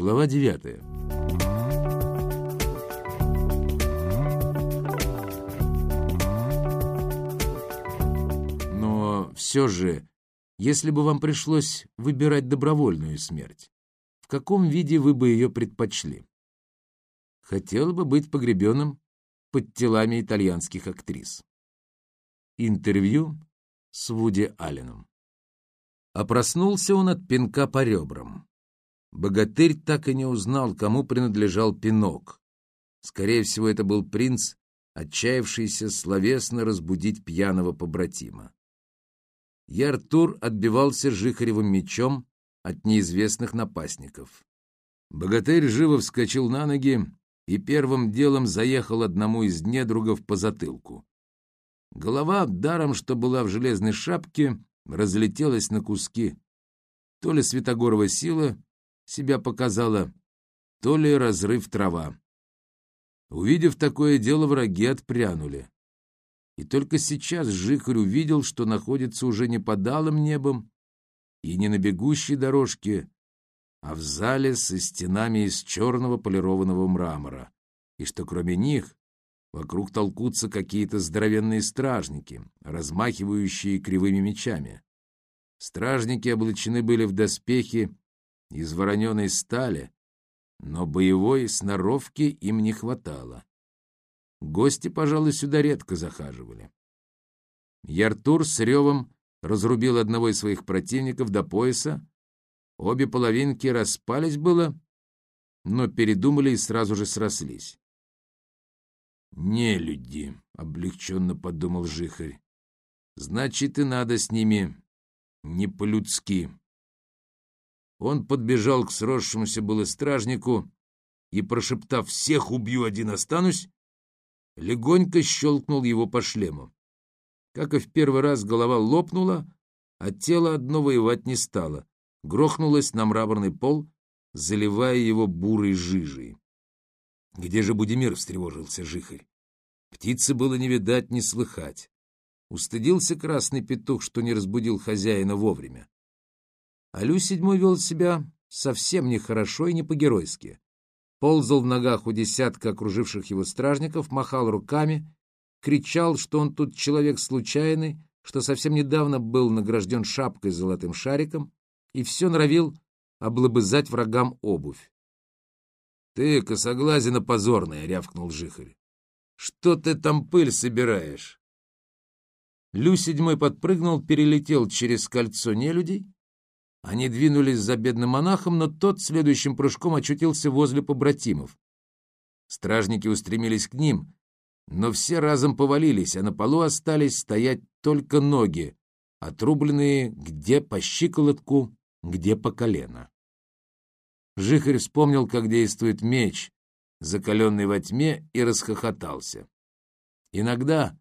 Глава девятая. Но все же, если бы вам пришлось выбирать добровольную смерть, в каком виде вы бы ее предпочли? Хотел бы быть погребенным под телами итальянских актрис. Интервью с Вуди Алленом. А проснулся он от пинка по ребрам. Богатырь так и не узнал, кому принадлежал пинок. Скорее всего, это был принц, отчаявшийся словесно разбудить пьяного побратима. И Артур отбивался жихаревым мечом от неизвестных напастников. Богатырь живо вскочил на ноги и первым делом заехал одному из недругов по затылку. Голова, даром что была в железной шапке, разлетелась на куски. То ли Святогорова сила себя показала, то ли разрыв трава. Увидев такое дело, враги отпрянули. И только сейчас Жихарь увидел, что находится уже не под алым небом и не на бегущей дорожке, а в зале со стенами из черного полированного мрамора, и что кроме них вокруг толкутся какие-то здоровенные стражники, размахивающие кривыми мечами. Стражники облачены были в доспехи из вороненой стали, но боевой сноровки им не хватало. Гости, пожалуй, сюда редко захаживали. Яртур с ревом разрубил одного из своих противников до пояса. Обе половинки распались было, но передумали и сразу же срослись. «Не люди», — облегченно подумал Жихарь. «Значит, и надо с ними не по-людски». Он подбежал к сросшемуся было стражнику и, прошептав «Всех убью, один останусь», легонько щелкнул его по шлему. Как и в первый раз голова лопнула, а тело одно воевать не стало, грохнулось на мраморный пол, заливая его бурой жижей. Где же Будимир встревожился жихарь? Птицы было не видать, не слыхать. Устыдился красный петух, что не разбудил хозяина вовремя. А седьмой вел себя совсем нехорошо и не по-геройски. Ползал в ногах у десятка окруживших его стражников, махал руками, кричал, что он тут человек случайный, что совсем недавно был награжден шапкой с золотым шариком, и все норовил облобызать врагам обувь. — Ты, косоглазина позорная, — рявкнул Жихарь. — Что ты там пыль собираешь? Лю седьмой подпрыгнул, перелетел через кольцо нелюдей они двинулись за бедным монахом, но тот следующим прыжком очутился возле побратимов. Стражники устремились к ним, но все разом повалились, а на полу остались стоять только ноги, отрубленные где по щиколотку, где по колено. Жихарь вспомнил, как действует меч, закаленный во тьме, и расхохотался. Иногда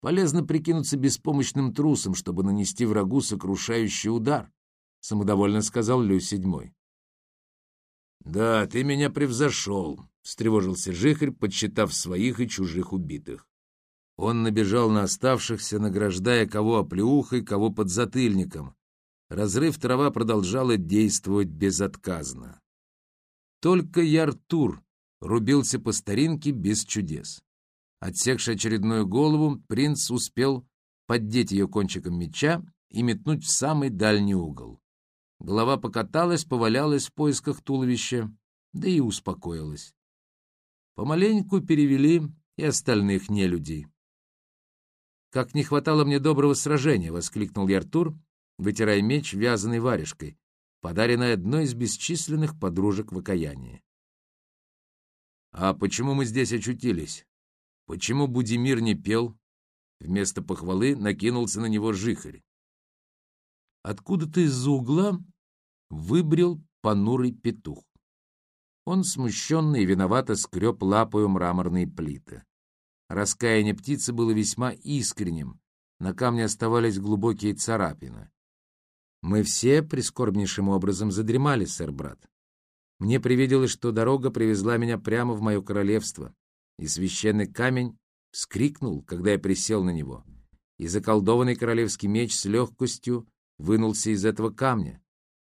полезно прикинуться беспомощным трусом, чтобы нанести врагу сокрушающий удар. — самодовольно сказал Лю седьмой. «Да, ты меня превзошел», — встревожился Жихарь, подсчитав своих и чужих убитых. Он набежал на оставшихся, награждая кого оплеухой, кого подзатыльником. Разрыв трава продолжала действовать безотказно. Только Яртур рубился по старинке без чудес. Отсекший очередную голову, принц успел поддеть ее кончиком меча и метнуть в самый дальний угол. Голова покаталась, повалялась в поисках туловища, да и успокоилась. Помаленьку перевели и остальных нелюдей. «Как не хватало мне доброго сражения!» — воскликнул Яртур, вытирая меч вязаной варежкой, подаренной одной из бесчисленных подружек в окаянии. «А почему мы здесь очутились? Почему Будимир не пел?» Вместо похвалы накинулся на него жихарь. Откуда-то из-за угла выбрел понурый петух. Он смущенно и виновато скреб лапою мраморные плиты. Раскаяние птицы было весьма искренним, на камне оставались глубокие царапины. Мы все прискорбнейшим образом задремали, сэр-брат. Мне привиделось, что дорога привезла меня прямо в мое королевство, и священный камень вскрикнул, когда я присел на него, и заколдованный королевский меч с легкостью вынулся из этого камня,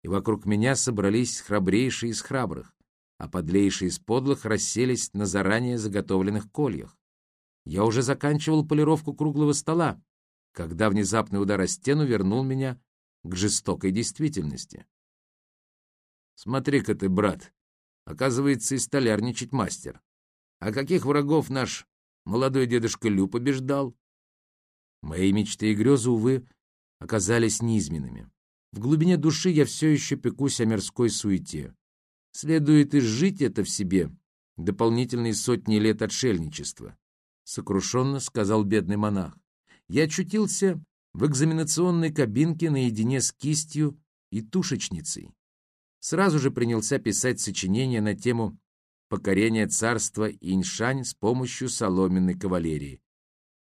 и вокруг меня собрались храбрейшие из храбрых. а подлейшие из подлых расселись на заранее заготовленных кольях. Я уже заканчивал полировку круглого стола, когда внезапный удар о стену вернул меня к жестокой действительности. «Смотри-ка ты, брат, оказывается, и столярничать мастер. А каких врагов наш молодой дедушка Лю побеждал?» Мои мечты и грезы, увы, оказались низменными. В глубине души я все еще пекусь о мирской суете. Следует изжить это в себе дополнительные сотни лет отшельничества. Сокрушенно сказал бедный монах. Я очутился в экзаменационной кабинке наедине с кистью и тушечницей. Сразу же принялся писать сочинение на тему покорения царства Иньшань с помощью соломенной кавалерии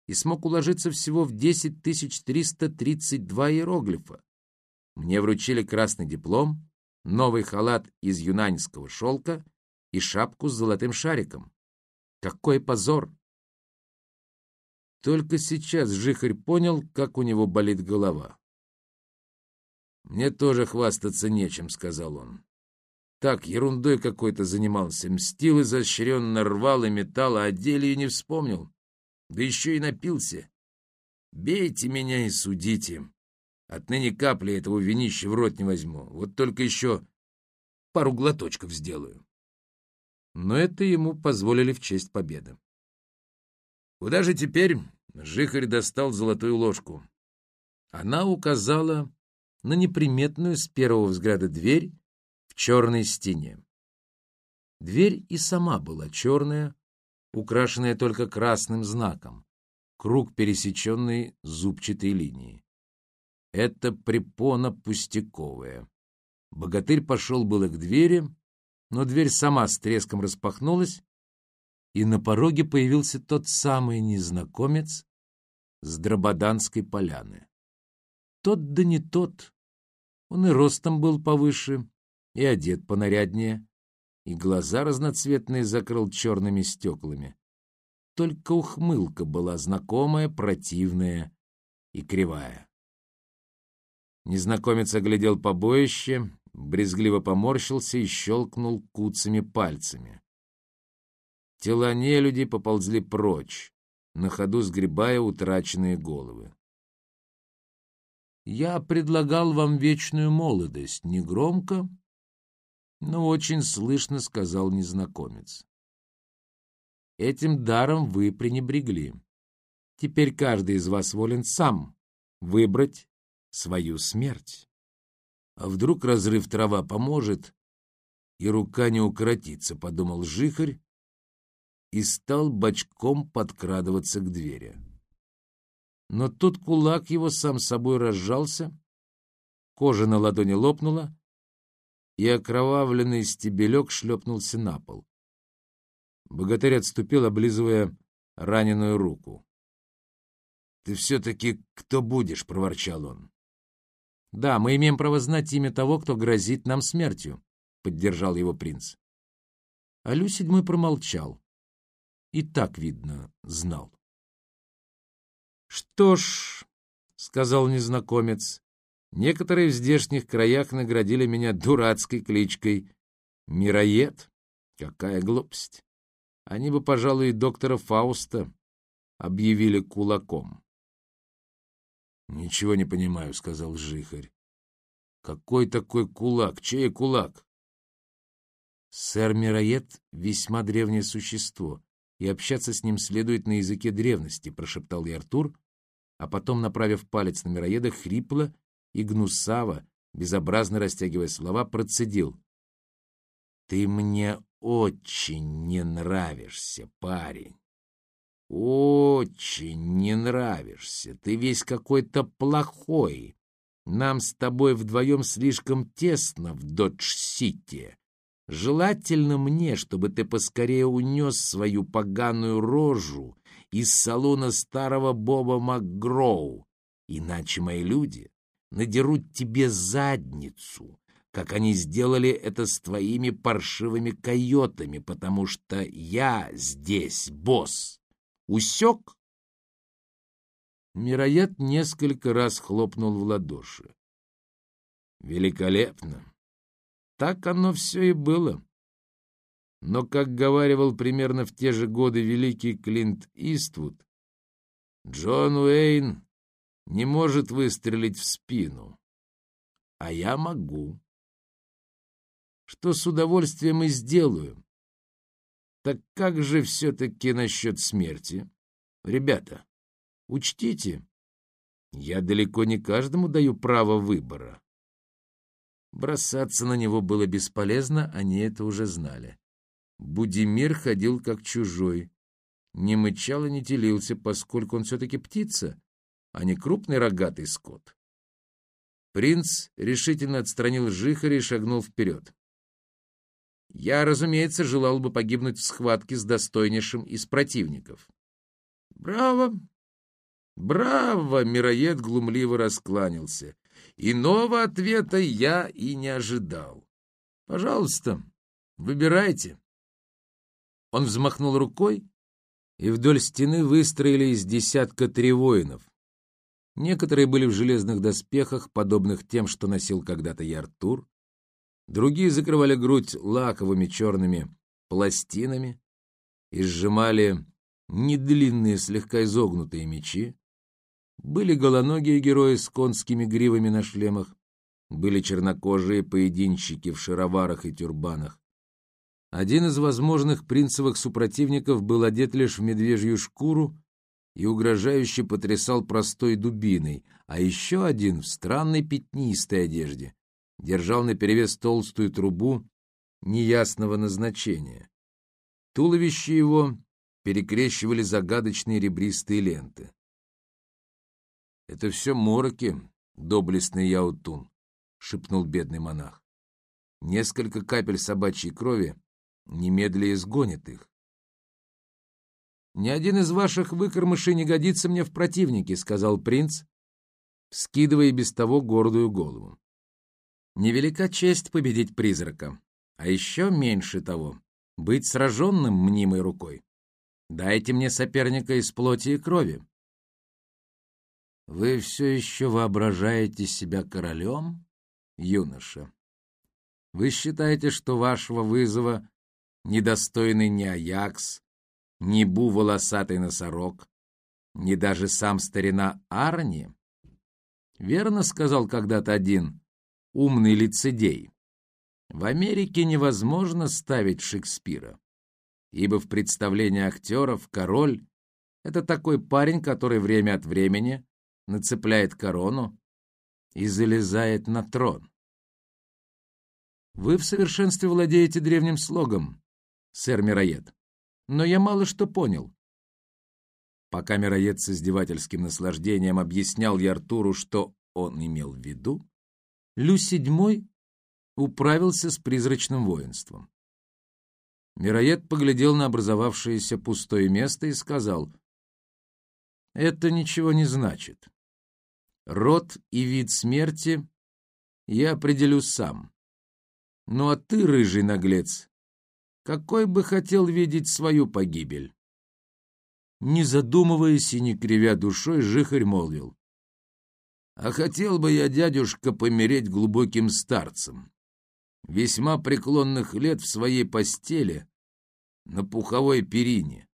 и смог уложиться всего в 10 332 иероглифа. Мне вручили красный диплом, новый халат из юнаньского шелка и шапку с золотым шариком. Какой позор! Только сейчас Жихарь понял, как у него болит голова. «Мне тоже хвастаться нечем», — сказал он. «Так, ерундой какой-то занимался, мстил изощренно, рвал и металл, а о деле и не вспомнил да еще и напился. Бейте меня и судите. Отныне капли этого винища в рот не возьму. Вот только еще пару глоточков сделаю. Но это ему позволили в честь победы. Куда же теперь? Жихарь достал золотую ложку. Она указала на неприметную с первого взгляда дверь в черной стене. Дверь и сама была черная, украшенная только красным знаком, круг, пересеченный зубчатой линией. Это препона пустяковая. Богатырь пошел было к двери, но дверь сама с треском распахнулась, и на пороге появился тот самый незнакомец с Драбаданской поляны. Тот да не тот. Он и ростом был повыше, и одет понаряднее, и глаза разноцветные закрыл черными стеклами. Только ухмылка была знакомая, противная и кривая. Незнакомец оглядел побоище, брезгливо поморщился и щелкнул куцами пальцами. Тела нелюди поползли прочь, на ходу сгребая утраченные головы. «Я предлагал вам вечную молодость, негромко, но очень слышно сказал незнакомец. Этим даром вы пренебрегли. Теперь каждый из вас волен сам выбрать свою смерть. А вдруг разрыв трава поможет, и рука не укоротится, — подумал жихарь, и стал бочком подкрадываться к двери. Но тут кулак его сам собой разжался, кожа на ладони лопнула, и окровавленный стебелек шлепнулся на пол. Богатырь отступил, облизывая раненую руку. — Ты все-таки кто будешь? — проворчал он. — Да, мы имеем право знать имя того, кто грозит нам смертью, — поддержал его принц. А Лю седьмой промолчал. И так, видно, знал. — Что ж, — сказал незнакомец, Некоторые в здешних краях наградили меня дурацкой кличкой «Мироед». Какая глупость! Они бы, пожалуй, и доктора Фауста объявили кулаком. «Ничего не понимаю», — сказал Жихарь. «Какой такой кулак? Чей кулак?» «Сэр Мироед — весьма древнее существо, и общаться с ним следует на языке древности», — прошептал я Артур, а потом, направив палец на Мироеда, хрипло и гнусаво, безобразно растягивая слова, процедил. «Ты мне очень не нравишься, парень. Очень не нравишься. Ты весь какой-то плохой. Нам с тобой вдвоем слишком тесно в Додж-Сити. Желательно мне, чтобы ты поскорее унес свою поганую рожу из салона старого Боба МакГроу. Иначе мои люди надерут тебе задницу, как они сделали это с твоими паршивыми койотами, потому что я здесь босс. Усек? Мироед несколько раз хлопнул в ладоши. Великолепно. Так оно все и было. Но, как говаривал примерно в те же годы великий Клинт Иствуд, Джон Уэйн не может выстрелить в спину, а я могу. Что с удовольствием и сделаю. Так как же все-таки насчет смерти? Ребята, учтите, я далеко не каждому даю право выбора. Бросаться на него было бесполезно, они это уже знали. Будимир ходил как чужой, не мычал и не телился, поскольку он все-таки птица, а не крупный рогатый скот. Принц решительно отстранил жихаря и шагнул вперед. Я, разумеется, желал бы погибнуть в схватке с достойнейшим из противников. «Браво! Браво!» — мироед глумливо раскланялся. Иного ответа я и не ожидал. «Пожалуйста, выбирайте». Он взмахнул рукой, и вдоль стены выстроили из десятка три воинов. Некоторые были в железных доспехах, подобных тем, что носил когда-то Яртур. Другие закрывали грудь лаковыми черными пластинами и сжимали недлинные, слегка изогнутые мечи. Были голоногие герои с конскими гривами на шлемах, были чернокожие поединщики в шароварах и тюрбанах. Один из возможных принцевых супротивников был одет лишь в медвежью шкуру и угрожающе потрясал простой дубиной, а еще один в странной пятнистой одежде держал наперевес толстую трубу неясного назначения. Туловище его перекрещивали загадочные ребристые ленты. — Это все мороки, доблестный Яутун, — шепнул бедный монах. — Несколько капель собачьей крови немедля изгонит их. «Ни один из ваших выкормышей не годится мне в противнике», — сказал принц, скидывая без того гордую голову. «Невелика честь победить призрака, а еще меньше того — быть сраженным мнимой рукой. Дайте мне соперника из плоти и крови». «Вы все еще воображаете себя королем, юноша? Вы считаете, что вашего вызова недостойный ни Аякс, ни Бу волосатый носорог, ни даже сам старина Арни? Верно сказал когда-то один умный лицедей. В Америке невозможно ставить Шекспира, ибо в представлении актеров король — это такой парень, который время от времени нацепляет корону и залезает на трон. Вы в совершенстве владеете древним слогом сэр Мироед. Но я мало что понял. Пока Мироед с издевательским наслаждением объяснял я Артуру, что он имел в виду, Лю седьмой управился с призрачным воинством. Мироед поглядел на образовавшееся пустое место и сказал, «Это ничего не значит. Род и вид смерти я определю сам. Ну а ты, рыжий наглец, какой бы хотел видеть свою погибель. Не задумываясь и не кривя душой, Жихарь молвил. А хотел бы я, дядюшка, помереть глубоким старцем, весьма преклонных лет в своей постели, на пуховой перине,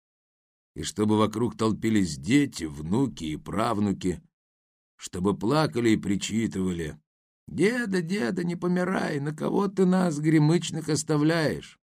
и чтобы вокруг толпились дети, внуки и правнуки, чтобы плакали и причитывали. «Деда, деда, не помирай, на кого ты нас, гремычных, оставляешь?»